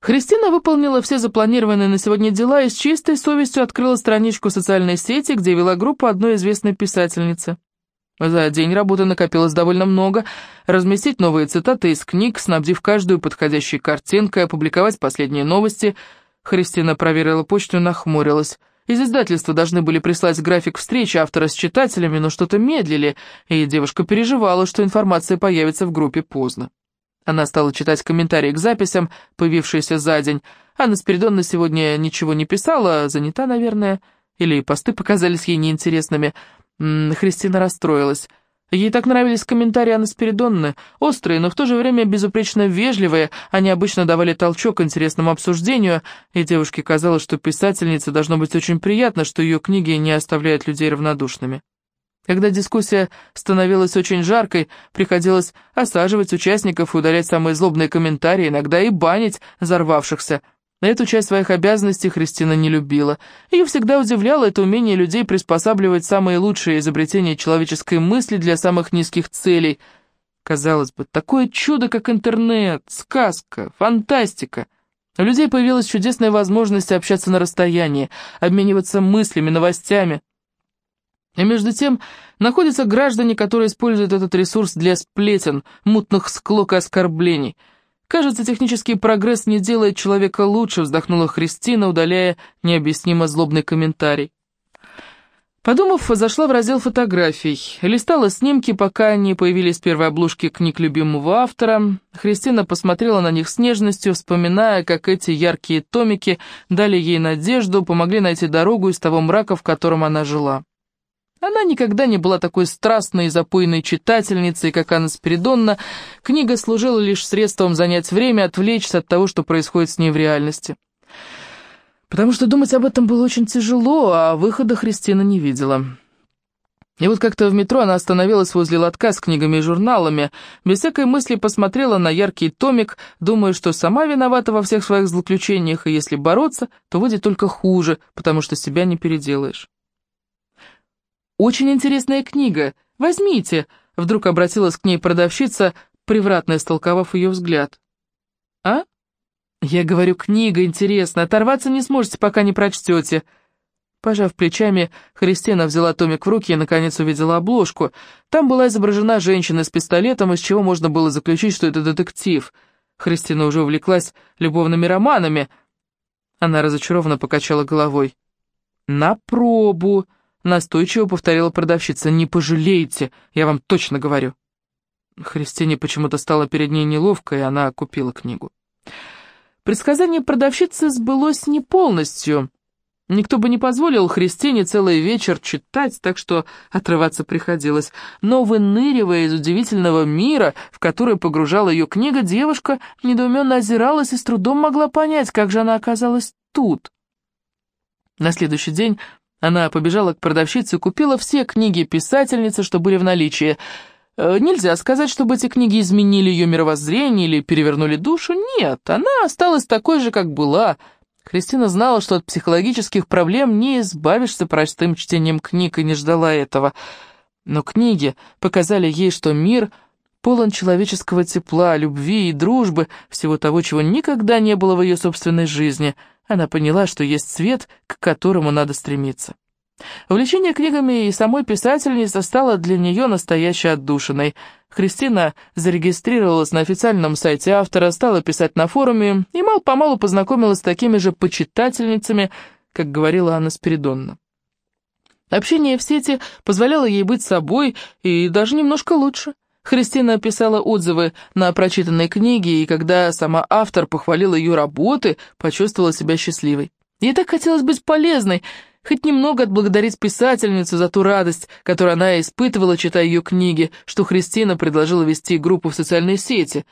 Христина выполнила все запланированные на сегодня дела и с чистой совестью открыла страничку социальной сети, где вела группу одной известной писательницы. За день работы накопилось довольно много. Разместить новые цитаты из книг, снабдив каждую подходящей картинкой, опубликовать последние новости. Христина проверила почту и нахмурилась. Из издательства должны были прислать график встречи автора с читателями, но что-то медлили, и девушка переживала, что информация появится в группе поздно. Она стала читать комментарии к записям, появившиеся за день. Анна Спиридонна сегодня ничего не писала, занята, наверное, или посты показались ей неинтересными. Христина расстроилась. Ей так нравились комментарии Анны Спиридонны, острые, но в то же время безупречно вежливые, они обычно давали толчок интересному обсуждению, и девушке казалось, что писательнице должно быть очень приятно, что ее книги не оставляют людей равнодушными. Когда дискуссия становилась очень жаркой, приходилось осаживать участников и удалять самые злобные комментарии, иногда и банить взорвавшихся. Эту часть своих обязанностей Христина не любила. Ее всегда удивляло это умение людей приспосабливать самые лучшие изобретения человеческой мысли для самых низких целей. Казалось бы, такое чудо, как интернет, сказка, фантастика. У людей появилась чудесная возможность общаться на расстоянии, обмениваться мыслями, новостями. И между тем находятся граждане, которые используют этот ресурс для сплетен, мутных склок и оскорблений. Кажется, технический прогресс не делает человека лучше, вздохнула Христина, удаляя необъяснимо злобный комментарий. Подумав, зашла в раздел фотографий, листала снимки, пока не появились первые обложки книг любимого автора. Христина посмотрела на них с нежностью, вспоминая, как эти яркие томики дали ей надежду, помогли найти дорогу из того мрака, в котором она жила. Она никогда не была такой страстной и запойной читательницей, как Анна Спиридонна. Книга служила лишь средством занять время, отвлечься от того, что происходит с ней в реальности. Потому что думать об этом было очень тяжело, а выхода Христина не видела. И вот как-то в метро она остановилась возле лотка с книгами и журналами, без всякой мысли посмотрела на яркий томик, думая, что сама виновата во всех своих злоключениях, и если бороться, то выйдет только хуже, потому что себя не переделаешь. «Очень интересная книга. Возьмите!» Вдруг обратилась к ней продавщица, превратно истолковав ее взгляд. «А?» «Я говорю, книга интересная, оторваться не сможете, пока не прочтете». Пожав плечами, Христина взяла томик в руки и, наконец, увидела обложку. Там была изображена женщина с пистолетом, из чего можно было заключить, что это детектив. Христина уже увлеклась любовными романами. Она разочарованно покачала головой. «На пробу!» Настойчиво повторила продавщица. «Не пожалеете, я вам точно говорю». Христине почему-то стало перед ней неловко, и она купила книгу. Предсказание продавщицы сбылось не полностью. Никто бы не позволил Христине целый вечер читать, так что отрываться приходилось. Но выныривая из удивительного мира, в который погружала ее книга, девушка недоуменно озиралась и с трудом могла понять, как же она оказалась тут. На следующий день она побежала к продавщице и купила все книги писательницы, что были в наличии. Э, нельзя сказать, чтобы эти книги изменили ее мировоззрение или перевернули душу. Нет, она осталась такой же, как была. Кристина знала, что от психологических проблем не избавишься простым чтением книг, и не ждала этого. Но книги показали ей, что мир полон человеческого тепла, любви и дружбы, всего того, чего никогда не было в ее собственной жизни — она поняла, что есть свет, к которому надо стремиться. Увлечение книгами и самой писательницы стало для нее настоящей отдушиной. Христина зарегистрировалась на официальном сайте автора, стала писать на форуме и мало-помалу познакомилась с такими же почитательницами, как говорила Анна Спиридонна. Общение в сети позволяло ей быть собой и даже немножко лучше. Христина писала отзывы на прочитанные книги, и когда сама автор похвалила ее работы, почувствовала себя счастливой. Ей так хотелось быть полезной, хоть немного отблагодарить писательницу за ту радость, которую она испытывала, читая ее книги, что Христина предложила вести группу в социальной сети.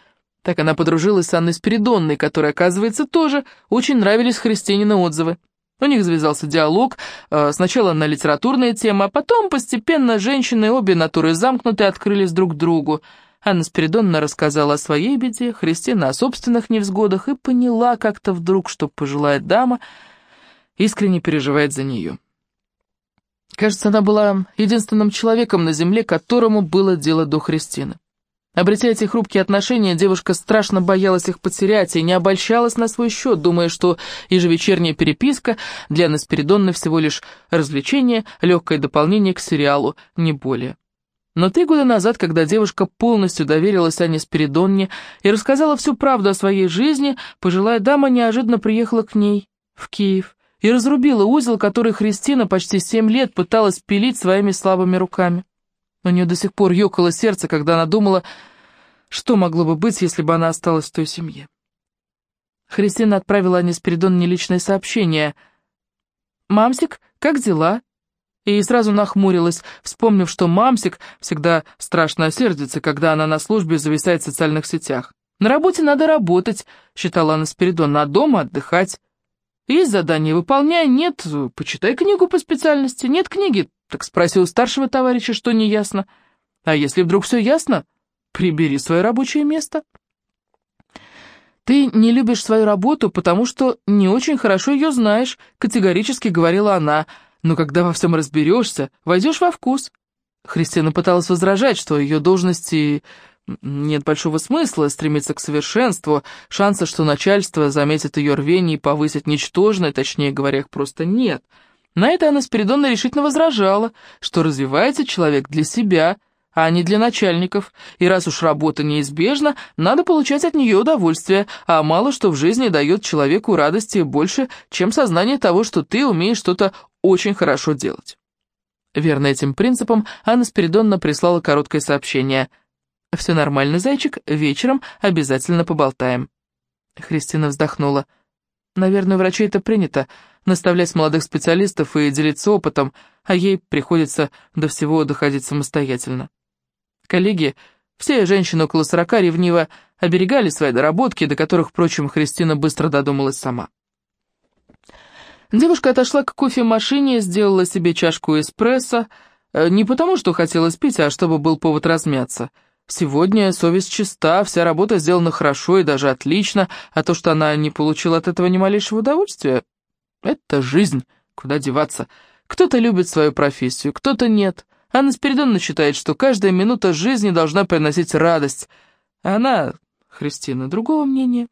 Так она подружилась с Анной Спиридонной, которой, оказывается, тоже очень нравились Христинины отзывы. У них завязался диалог, э, сначала на литературные темы, а потом постепенно женщины, обе натуры замкнуты, открылись друг другу. Анна Спиридоновна рассказала о своей беде, Христина о собственных невзгодах и поняла как-то вдруг, что пожилая дама искренне переживает за нее. Кажется, она была единственным человеком на земле, которому было дело до Христины. Обретя эти хрупкие отношения, девушка страшно боялась их потерять и не обольщалась на свой счет, думая, что ежевечерняя переписка для Анны Спиридонны всего лишь развлечение, легкое дополнение к сериалу, не более. Но три года назад, когда девушка полностью доверилась Ане Спиридонне и рассказала всю правду о своей жизни, пожилая дама неожиданно приехала к ней, в Киев, и разрубила узел, который Христина почти семь лет пыталась пилить своими слабыми руками. У нее до сих пор ёкало сердце, когда она думала, что могло бы быть, если бы она осталась в той семье. Христина отправила Ане Спиридоновне личное сообщение. «Мамсик, как дела?» И сразу нахмурилась, вспомнив, что мамсик всегда страшно сердится, когда она на службе зависает в социальных сетях. «На работе надо работать», — считала Анна Спиридоновна, — «а дома отдыхать». Есть задание, выполняй, нет, почитай книгу по специальности, нет книги, так спроси у старшего товарища, что не ясно. А если вдруг все ясно, прибери свое рабочее место. «Ты не любишь свою работу, потому что не очень хорошо ее знаешь», — категорически говорила она. «Но когда во всем разберешься, войдешь во вкус». Христина пыталась возражать, что ее должности нет большого смысла стремиться к совершенству, шанса, что начальство заметит ее рвение и повысит ничтожное, точнее говоря, их просто нет. На это она Спиридонна решительно возражала, что развивается человек для себя, а не для начальников, и раз уж работа неизбежна, надо получать от нее удовольствие, а мало что в жизни дает человеку радости больше, чем сознание того, что ты умеешь что-то очень хорошо делать. Верно этим принципам, Анна Спиридонна прислала короткое сообщение – «Все нормально, зайчик, вечером обязательно поболтаем». Христина вздохнула. «Наверное, у врачей это принято, наставлять молодых специалистов и делиться опытом, а ей приходится до всего доходить самостоятельно. Коллеги, все женщины около сорока ревниво оберегали свои доработки, до которых, впрочем, Христина быстро додумалась сама. Девушка отошла к кофемашине, сделала себе чашку эспрессо, э, не потому, что хотела пить, а чтобы был повод размяться – Сегодня совесть чиста, вся работа сделана хорошо и даже отлично, а то, что она не получила от этого ни малейшего удовольствия, это жизнь, куда деваться. Кто-то любит свою профессию, кто-то нет. Анна Спиридоновна считает, что каждая минута жизни должна приносить радость. А она, Христина, другого мнения.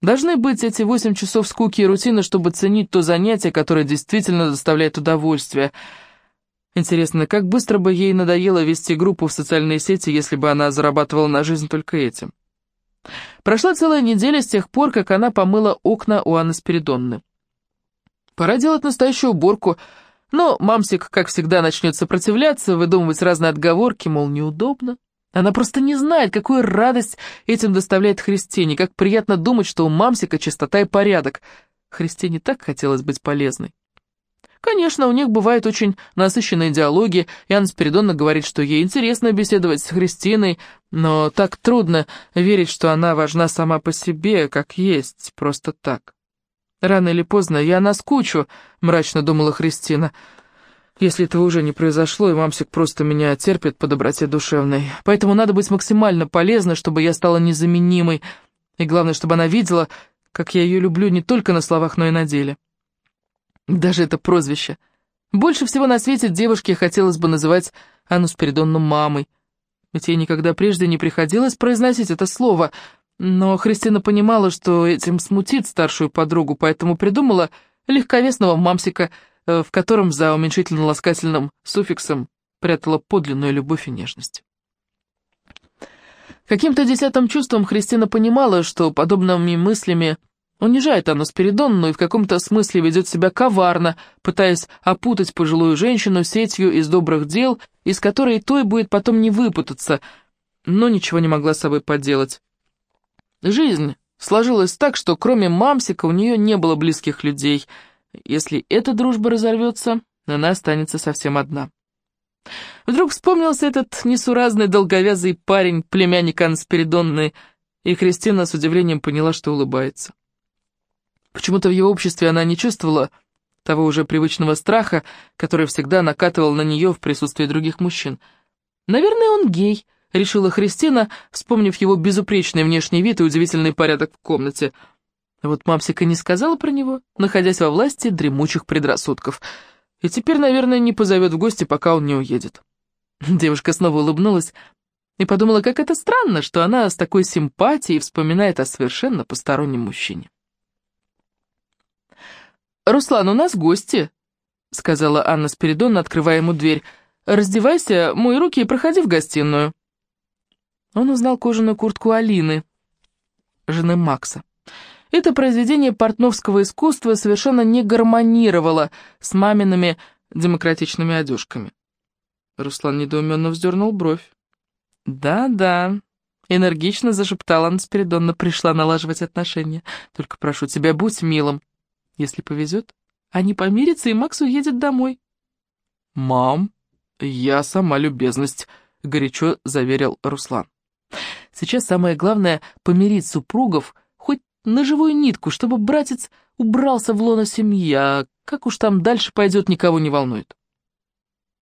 Должны быть эти восемь часов скуки и рутины, чтобы ценить то занятие, которое действительно доставляет удовольствие — Интересно, как быстро бы ей надоело вести группу в социальные сети, если бы она зарабатывала на жизнь только этим. Прошла целая неделя с тех пор, как она помыла окна у Анны Спиридонны. Пора делать настоящую уборку, но мамсик, как всегда, начнет сопротивляться, выдумывать разные отговорки, мол, неудобно. Она просто не знает, какую радость этим доставляет Христине, как приятно думать, что у мамсика чистота и порядок. Христине так хотелось быть полезной. Конечно, у них бывают очень насыщенные диалоги, и Анна Спиридонна говорит, что ей интересно беседовать с Христиной, но так трудно верить, что она важна сама по себе, как есть, просто так. Рано или поздно я наскучу, мрачно думала Христина, если этого уже не произошло, и мамсик просто меня терпит по доброте душевной. Поэтому надо быть максимально полезной, чтобы я стала незаменимой, и главное, чтобы она видела, как я ее люблю не только на словах, но и на деле. Даже это прозвище. Больше всего на свете девушке хотелось бы называть Анну Спиридонну мамой. Ведь ей никогда прежде не приходилось произносить это слово, но Христина понимала, что этим смутит старшую подругу, поэтому придумала легковесного мамсика, э, в котором за уменьшительно-ласкательным суффиксом прятала подлинную любовь и нежность. Каким-то десятым чувством Христина понимала, что подобными мыслями Унижает Анну Спиридонну и в каком-то смысле ведет себя коварно, пытаясь опутать пожилую женщину сетью из добрых дел, из которой той будет потом не выпутаться, но ничего не могла с собой поделать. Жизнь сложилась так, что кроме мамсика у нее не было близких людей. Если эта дружба разорвется, она останется совсем одна. Вдруг вспомнился этот несуразный долговязый парень, племянник Анны Спиридонны, и Христина с удивлением поняла, что улыбается. Почему-то в его обществе она не чувствовала того уже привычного страха, который всегда накатывал на нее в присутствии других мужчин. «Наверное, он гей», — решила Христина, вспомнив его безупречный внешний вид и удивительный порядок в комнате. Вот мамсика не сказала про него, находясь во власти дремучих предрассудков. И теперь, наверное, не позовет в гости, пока он не уедет. Девушка снова улыбнулась. И подумала, как это странно, что она с такой симпатией вспоминает о совершенно постороннем мужчине. «Руслан, у нас гости», — сказала Анна Спиридонна, открывая ему дверь. «Раздевайся, мой руки и проходи в гостиную». Он узнал кожаную куртку Алины, жены Макса. Это произведение портновского искусства совершенно не гармонировало с мамиными демократичными одежками. Руслан недоуменно вздернул бровь. «Да-да», — энергично зашептала она Спиридонна, пришла налаживать отношения. «Только прошу тебя, будь милым. Если повезет, они помирятся, и Макс уедет домой». «Мам, я сама любезность», — горячо заверил Руслан. «Сейчас самое главное — помирить супругов хоть на живую нитку, чтобы братец убрался в лоно семьи, а как уж там дальше пойдет, никого не волнует».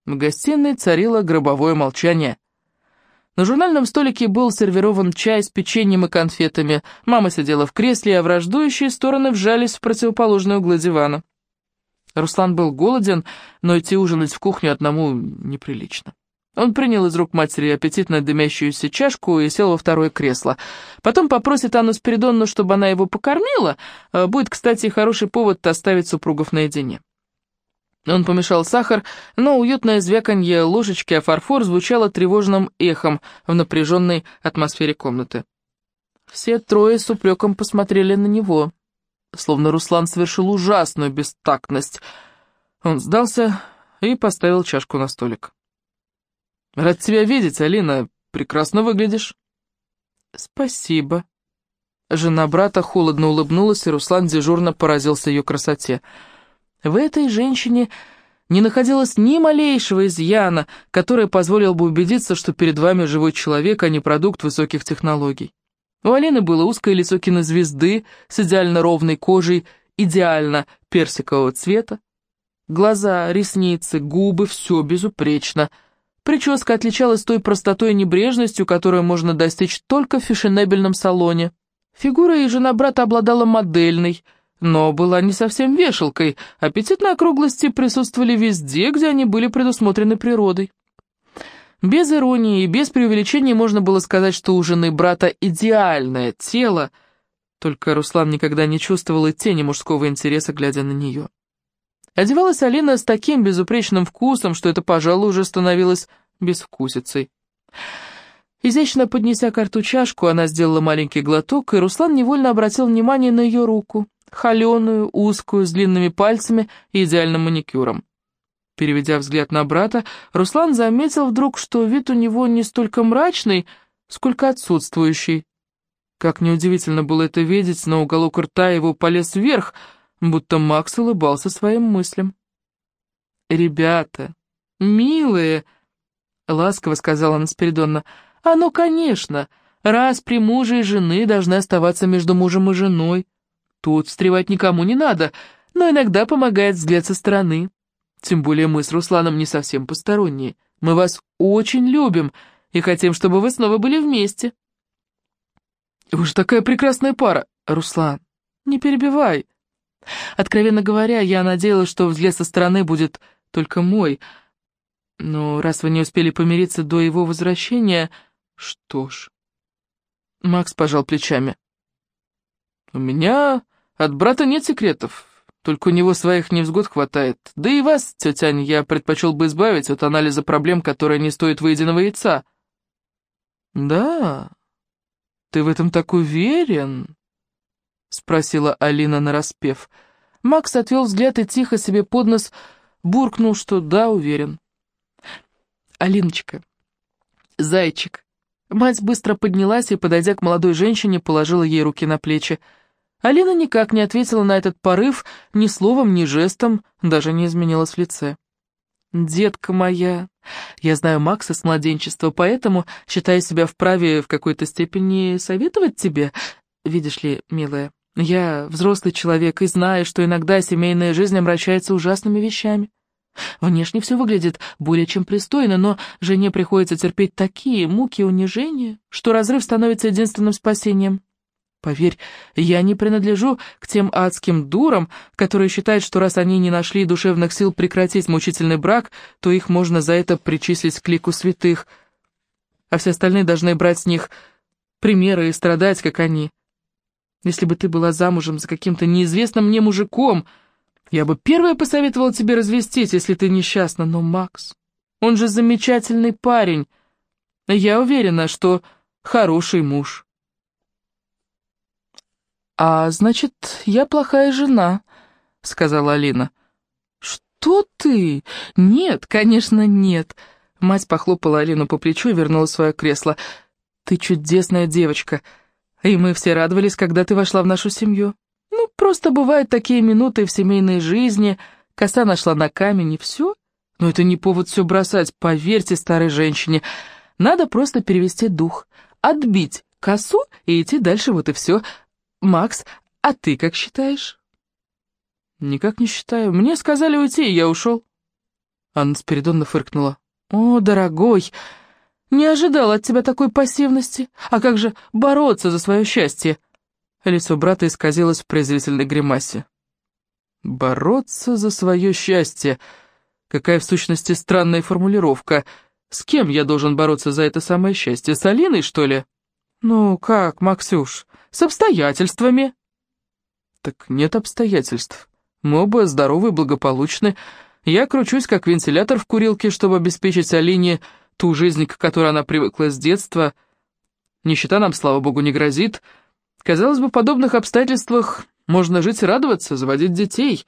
В гостиной царило гробовое молчание. На журнальном столике был сервирован чай с печеньем и конфетами. Мама сидела в кресле, а враждующие стороны вжались в противоположные углы дивана. Руслан был голоден, но идти ужинать в кухню одному неприлично. Он принял из рук матери аппетитно дымящуюся чашку и сел во второе кресло. Потом попросит Анну Спиридонну, чтобы она его покормила. А будет, кстати, хороший повод оставить супругов наедине. Он помешал сахар, но уютное звяканье ложечки о фарфор звучало тревожным эхом в напряженной атмосфере комнаты. Все трое с упреком посмотрели на него, словно Руслан совершил ужасную бестактность. Он сдался и поставил чашку на столик. «Рад тебя видеть, Алина. Прекрасно выглядишь». «Спасибо». Жена брата холодно улыбнулась, и Руслан дежурно поразился ее красоте. В этой женщине не находилось ни малейшего изъяна, который позволил бы убедиться, что перед вами живой человек, а не продукт высоких технологий. У Алины было узкое лицо кинозвезды с идеально ровной кожей, идеально персикового цвета. Глаза, ресницы, губы — все безупречно. Прическа отличалась той простотой и небрежностью, которую можно достичь только в фешенебельном салоне. Фигура и жена брата обладала модельной — но была не совсем вешалкой, аппетитные округлости присутствовали везде, где они были предусмотрены природой. Без иронии и без преувеличений можно было сказать, что у жены брата идеальное тело, только Руслан никогда не чувствовал и тени мужского интереса, глядя на нее. Одевалась Алина с таким безупречным вкусом, что это, пожалуй, уже становилось безвкусицей. Изящно поднеся карту чашку, она сделала маленький глоток, и Руслан невольно обратил внимание на ее руку холеную, узкую, с длинными пальцами и идеальным маникюром. Переведя взгляд на брата, Руслан заметил вдруг, что вид у него не столько мрачный, сколько отсутствующий. Как неудивительно было это видеть, но уголок рта его полез вверх, будто Макс улыбался своим мыслям. «Ребята, милые!» — ласково сказала она Спиридонна. «А ну, конечно, раз при муже и жены должны оставаться между мужем и женой. Тут встревать никому не надо, но иногда помогает взгляд со стороны. Тем более мы с Русланом не совсем посторонние. Мы вас очень любим и хотим, чтобы вы снова были вместе. Вы же такая прекрасная пара, Руслан. Не перебивай. Откровенно говоря, я надеялась, что взгляд со стороны будет только мой. Но раз вы не успели помириться до его возвращения, что ж... Макс пожал плечами. «У меня от брата нет секретов, только у него своих невзгод хватает. Да и вас, тетя Ань, я предпочел бы избавить от анализа проблем, которые не стоят выеденного яйца». «Да? Ты в этом так уверен?» — спросила Алина нараспев. Макс отвел взгляд и тихо себе под нос буркнул, что да, уверен. «Алиночка, зайчик». Мать быстро поднялась и, подойдя к молодой женщине, положила ей руки на плечи. Алина никак не ответила на этот порыв, ни словом, ни жестом, даже не изменилась в лице. «Детка моя, я знаю Макса с младенчества, поэтому считаю себя вправе в какой-то степени советовать тебе. Видишь ли, милая, я взрослый человек и знаю, что иногда семейная жизнь обращается ужасными вещами. Внешне все выглядит более чем пристойно, но жене приходится терпеть такие муки и унижения, что разрыв становится единственным спасением. Поверь, я не принадлежу к тем адским дурам, которые считают, что раз они не нашли душевных сил прекратить мучительный брак, то их можно за это причислить к лику святых. а все остальные должны брать с них примеры и страдать, как они. Если бы ты была замужем за каким-то неизвестным мне мужиком, я бы первая посоветовала тебе развестись, если ты несчастна, но Макс, он же замечательный парень. Я уверена, что хороший муж. «А значит, я плохая жена», — сказала Алина. «Что ты? Нет, конечно, нет». Мать похлопала Алину по плечу и вернула свое кресло. «Ты чудесная девочка, и мы все радовались, когда ты вошла в нашу семью. Ну, просто бывают такие минуты в семейной жизни, коса нашла на камень, и все. Но это не повод все бросать, поверьте старой женщине. Надо просто перевести дух, отбить косу и идти дальше, вот и все. Макс, а ты как считаешь?» «Никак не считаю. Мне сказали уйти, и я ушел». Анна Спиридонна фыркнула. «О, дорогой, не ожидал от тебя такой пассивности. А как же бороться за свое счастье?» Лицо брата исказилось в презрительной гримасе. «Бороться за свое счастье? Какая в сущности странная формулировка. С кем я должен бороться за это самое счастье? С Алиной, что ли?» «Ну как, Максюш, с обстоятельствами?» «Так нет обстоятельств. Мы оба здоровы и благополучны. Я кручусь, как вентилятор в курилке, чтобы обеспечить Алине ту жизнь, к которой она привыкла с детства. Нищета нам, слава богу, не грозит. Казалось бы, в подобных обстоятельствах можно жить и радоваться, заводить детей,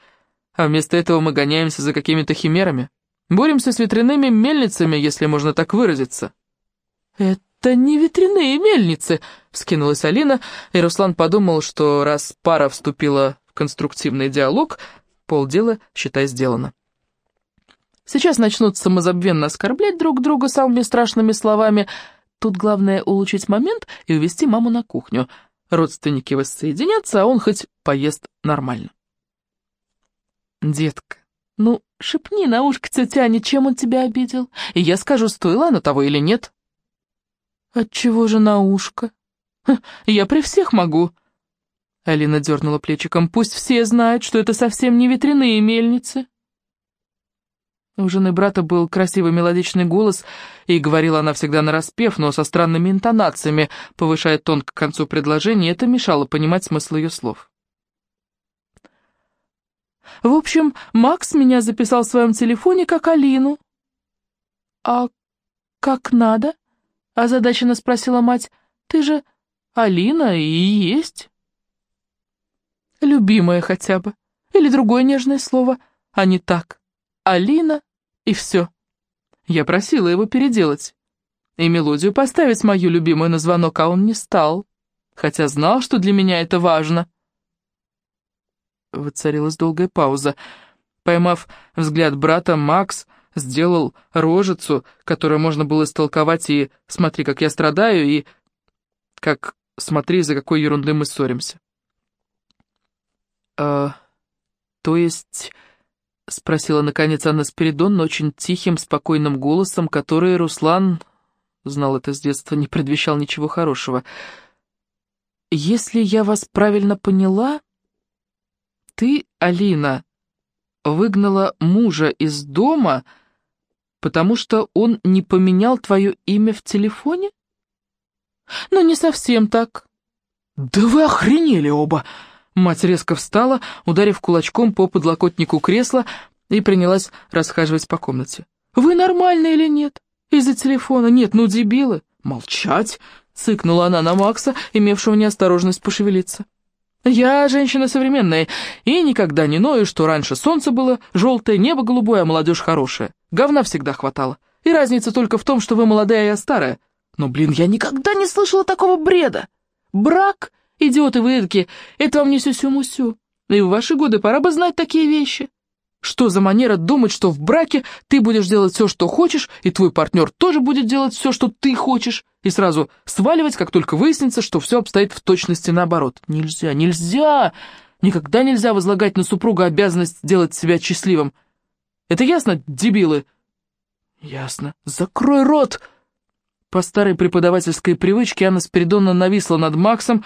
а вместо этого мы гоняемся за какими-то химерами. Боремся с ветряными мельницами, если можно так выразиться». «Это не ветряные мельницы», — вскинулась Алина, и Руслан подумал, что раз пара вступила в конструктивный диалог, полдела, считай, сделано. Сейчас начнут самозабвенно оскорблять друг друга самыми страшными словами. Тут главное улучшить момент и увести маму на кухню. Родственники воссоединятся, а он хоть поест нормально. «Детка, ну, шепни на ушко тетяне, чем он тебя обидел, и я скажу, стоило оно того или нет». «Отчего же на ушко? Я при всех могу». Алина дернула плечиком. «Пусть все знают, что это совсем не ветряные мельницы». У жены брата был красивый мелодичный голос, и говорила она всегда нараспев, но со странными интонациями, повышая тон к концу предложения, это мешало понимать смысл ее слов. «В общем, Макс меня записал в своем телефоне как Алину». «А как надо?» — озадаченно спросила мать. «Ты же Алина и есть». «Любимая хотя бы. Или другое нежное слово, а не так». Алина, и все. Я просила его переделать. И мелодию поставить мою любимую на звонок, а он не стал, хотя знал, что для меня это важно. Воцарилась долгая пауза. Поймав взгляд брата, Макс сделал рожицу, которую можно было истолковать и «смотри, как я страдаю», и как «смотри, за какой ерундой мы ссоримся». «Э, то есть...» — спросила наконец Анна Спиридонна очень тихим, спокойным голосом, который Руслан, знал это с детства, не предвещал ничего хорошего. «Если я вас правильно поняла, ты, Алина, выгнала мужа из дома, потому что он не поменял твое имя в телефоне?» «Ну, не совсем так». «Да вы охренели оба!» Мать резко встала, ударив кулачком по подлокотнику кресла, и принялась расхаживать по комнате. «Вы нормальны или нет? Из-за телефона? Нет, ну дебилы!» «Молчать!» — цыкнула она на Макса, имевшего неосторожность пошевелиться. «Я женщина современная, и никогда не ною, что раньше солнце было желтое, небо голубое, а молодежь хорошая. Говна всегда хватало. И разница только в том, что вы молодая, а я старая. Но, блин, я никогда не слышала такого бреда. Брак Идиоты вы эдакие, это вам не сюсю-мусю. И в ваши годы пора бы знать такие вещи. Что за манера думать, что в браке ты будешь делать все, что хочешь, и твой партнер тоже будет делать все, что ты хочешь, и сразу сваливать, как только выяснится, что все обстоит в точности наоборот. Нельзя, нельзя! Никогда нельзя возлагать на супруга обязанность делать себя счастливым. Это ясно, дебилы? Ясно. Закрой рот! По старой преподавательской привычке Анна Спиридонна нависла над Максом,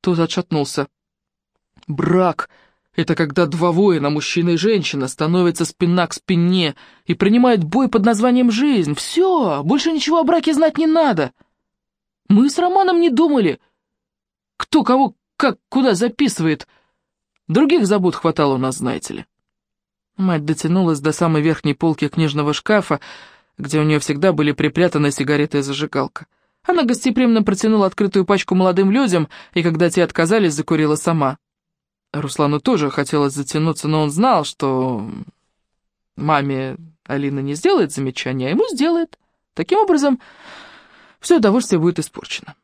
тот отшатнулся. «Брак! Это когда два воина, мужчина и женщина, становятся спина к спине и принимают бой под названием «жизнь». Все, больше ничего о браке знать не надо. Мы с Романом не думали, кто кого как куда записывает. Других забот хватало у нас, знаете ли. Мать дотянулась до самой верхней полки книжного шкафа, где у нее всегда были припрятаны сигареты и зажигалка. Она гостеприимно протянула открытую пачку молодым людям, и когда те отказались, закурила сама. Руслану тоже хотелось затянуться, но он знал, что маме Алина не сделает замечания, а ему сделает. Таким образом, все удовольствие будет испорчено.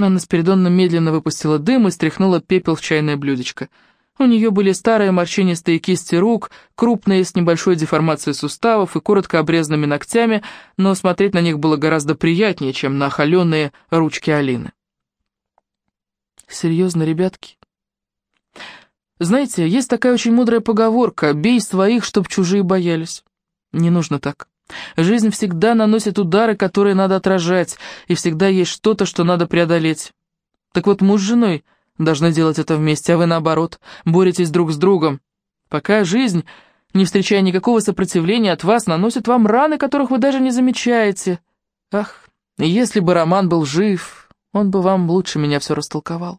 Анна Спиридоновна медленно выпустила дым и стряхнула пепел в чайное блюдечко. У нее были старые морщинистые кисти рук, крупные, с небольшой деформацией суставов и коротко обрезанными ногтями, но смотреть на них было гораздо приятнее, чем на холеные ручки Алины. «Серьезно, ребятки?» Знаете, есть такая очень мудрая поговорка «бей своих, чтоб чужие боялись». Не нужно так. Жизнь всегда наносит удары, которые надо отражать, и всегда есть что-то, что надо преодолеть. Так вот, муж с женой должны делать это вместе, а вы, наоборот, боретесь друг с другом. Пока жизнь, не встречая никакого сопротивления от вас, наносит вам раны, которых вы даже не замечаете. Ах, если бы Роман был жив, он бы вам лучше меня все растолковал.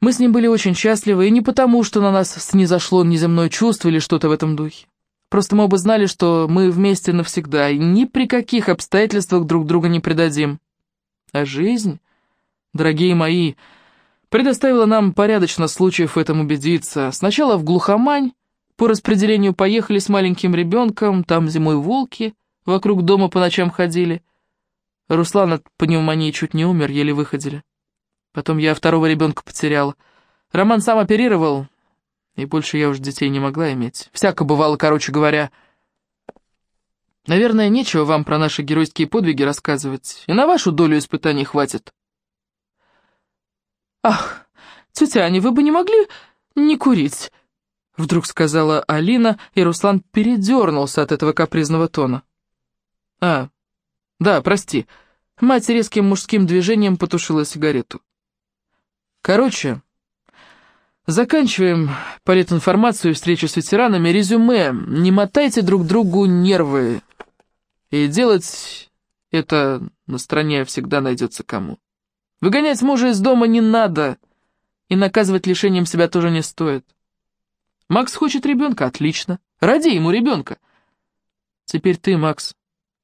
Мы с ним были очень счастливы, и не потому, что на нас снизошло неземное чувство или что-то в этом духе. Просто мы оба знали, что мы вместе навсегда, и ни при каких обстоятельствах друг друга не предадим. А жизнь, дорогие мои, предоставила нам порядочно случаев в этом убедиться. Сначала в глухомань, по распределению поехали с маленьким ребенком, там зимой волки вокруг дома по ночам ходили. Руслан от пневмонии чуть не умер, еле выходили. Потом я второго ребенка потеряла. Роман сам оперировал, и больше я уже детей не могла иметь. Всяко бывало, короче говоря. Наверное, нечего вам про наши геройские подвиги рассказывать, и на вашу долю испытаний хватит. «Ах, тетя Аня, вы бы не могли не курить?» Вдруг сказала Алина, и Руслан передернулся от этого капризного тона. «А, да, прости». Мать резким мужским движением потушила сигарету. «Короче, Заканчиваем политинформацию встречу с ветеранами. Резюме. Не мотайте друг другу нервы. И делать это на стороне всегда найдется кому. Выгонять мужа из дома не надо. И наказывать лишением себя тоже не стоит. Макс хочет ребенка, отлично. Ради ему ребенка. Теперь ты, Макс,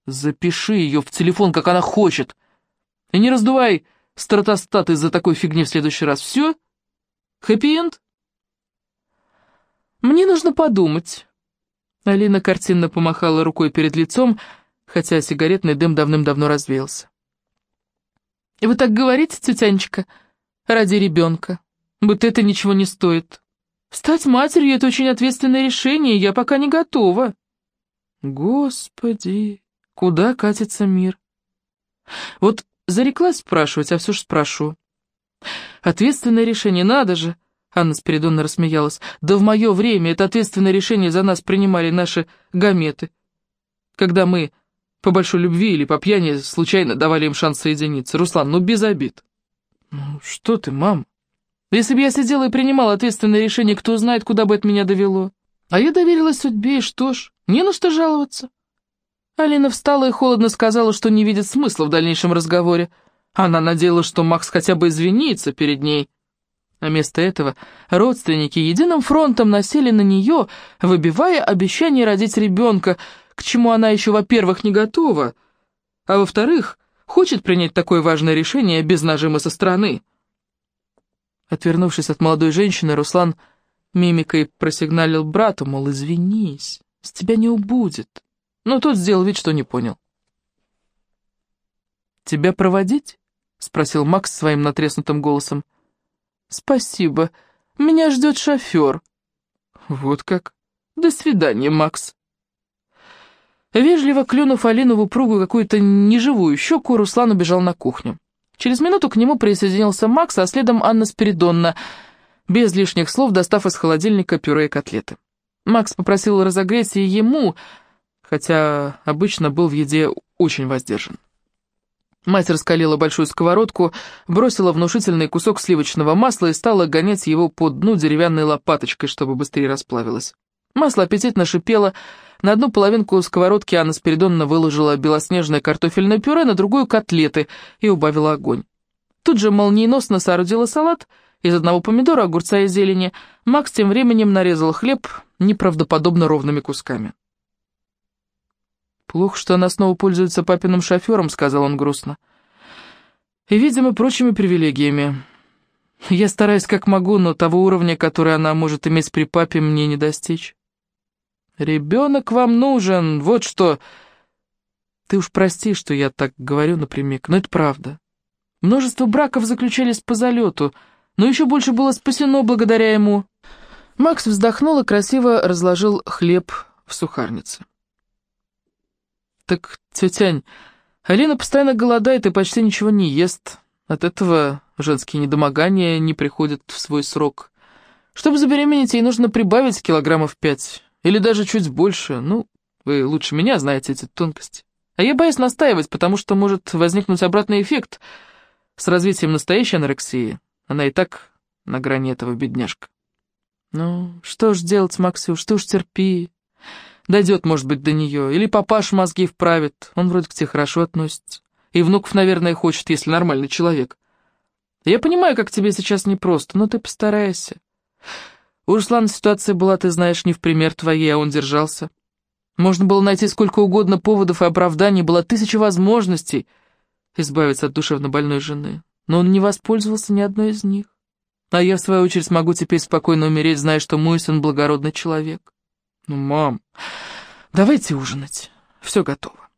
запиши ее в телефон, как она хочет. И не раздувай стратостат из-за такой фигни в следующий раз. Все? Хэппи-энд?» «Мне нужно подумать». Алина картинно помахала рукой перед лицом, хотя сигаретный дым давным-давно развеялся. «Вы так говорите, тетянечка, ради ребенка, будто это ничего не стоит. Стать матерью — это очень ответственное решение, я пока не готова». «Господи, куда катится мир?» «Вот зареклась спрашивать, а все ж спрошу. Ответственное решение, надо же!» Анна Спиридоновна рассмеялась. «Да в мое время это ответственное решение за нас принимали наши гаметы, когда мы по большой любви или по пьяни случайно давали им шанс соединиться. Руслан, ну без обид». «Ну что ты, мам? Если бы я сидела и принимала ответственное решение, кто знает, куда бы это меня довело. А я доверилась судьбе, и что ж, не на что жаловаться». Алина встала и холодно сказала, что не видит смысла в дальнейшем разговоре. Она надеялась, что Макс хотя бы извинится перед ней. А вместо этого родственники единым фронтом насели на нее, выбивая обещание родить ребенка, к чему она еще, во-первых, не готова, а во-вторых, хочет принять такое важное решение без нажима со стороны. Отвернувшись от молодой женщины, Руслан мимикой просигналил брату, мол, извинись, с тебя не убудет. Но тот сделал вид, что не понял. «Тебя проводить?» — спросил Макс своим натреснутым голосом. «Спасибо. Меня ждет шофер». «Вот как? До свидания, Макс». Вежливо клюнув Алину в упругую какую-то неживую щеку, Руслан убежал на кухню. Через минуту к нему присоединился Макс, а следом Анна Спиридонна, без лишних слов достав из холодильника пюре и котлеты. Макс попросил разогреть и ему, хотя обычно был в еде очень воздержан. Мать раскалила большую сковородку, бросила внушительный кусок сливочного масла и стала гонять его по дну деревянной лопаточкой, чтобы быстрее расплавилось. Масло аппетитно шипело. На одну половинку сковородки Анна Спиридоновна выложила белоснежное картофельное пюре, на другую — котлеты и убавила огонь. Тут же молниеносно соорудила салат из одного помидора, огурца и зелени. Макс тем временем нарезал хлеб неправдоподобно ровными кусками. «Плохо, что она снова пользуется папиным шофером», — сказал он грустно. «И, видимо, прочими привилегиями. Я стараюсь как могу, но того уровня, который она может иметь при папе, мне не достичь». «Ребенок вам нужен, вот что...» «Ты уж прости, что я так говорю напрямик, но это правда. Множество браков заключались по залету, но еще больше было спасено благодаря ему». Макс вздохнул и красиво разложил хлеб в сухарнице. «Так, тетянь, Алина постоянно голодает и почти ничего не ест. От этого женские недомогания не приходят в свой срок. Чтобы забеременеть, ей нужно прибавить килограммов пять, или даже чуть больше. Ну, вы лучше меня знаете эти тонкости. А я боюсь настаивать, потому что может возникнуть обратный эффект с развитием настоящей анорексии. Она и так на грани этого бедняжка. Ну, что ж делать, Максюш, ты уж терпи. Дойдет, может быть, до нее. Или папаш мозги вправит. Он вроде к тебе хорошо относится. И внуков, наверное, хочет, если нормальный человек. Я понимаю, как тебе сейчас непросто, но ты постарайся. У Руслана ситуация была, ты знаешь, не в пример твоей, а он держался. Можно было найти сколько угодно поводов и оправданий, было тысяча возможностей избавиться от душевно больной жены. Но он не воспользовался ни одной из них. А я, в свою очередь, смогу теперь спокойно умереть, зная, что мой сын благородный человек. «Ну, мам, давайте ужинать. Все готово».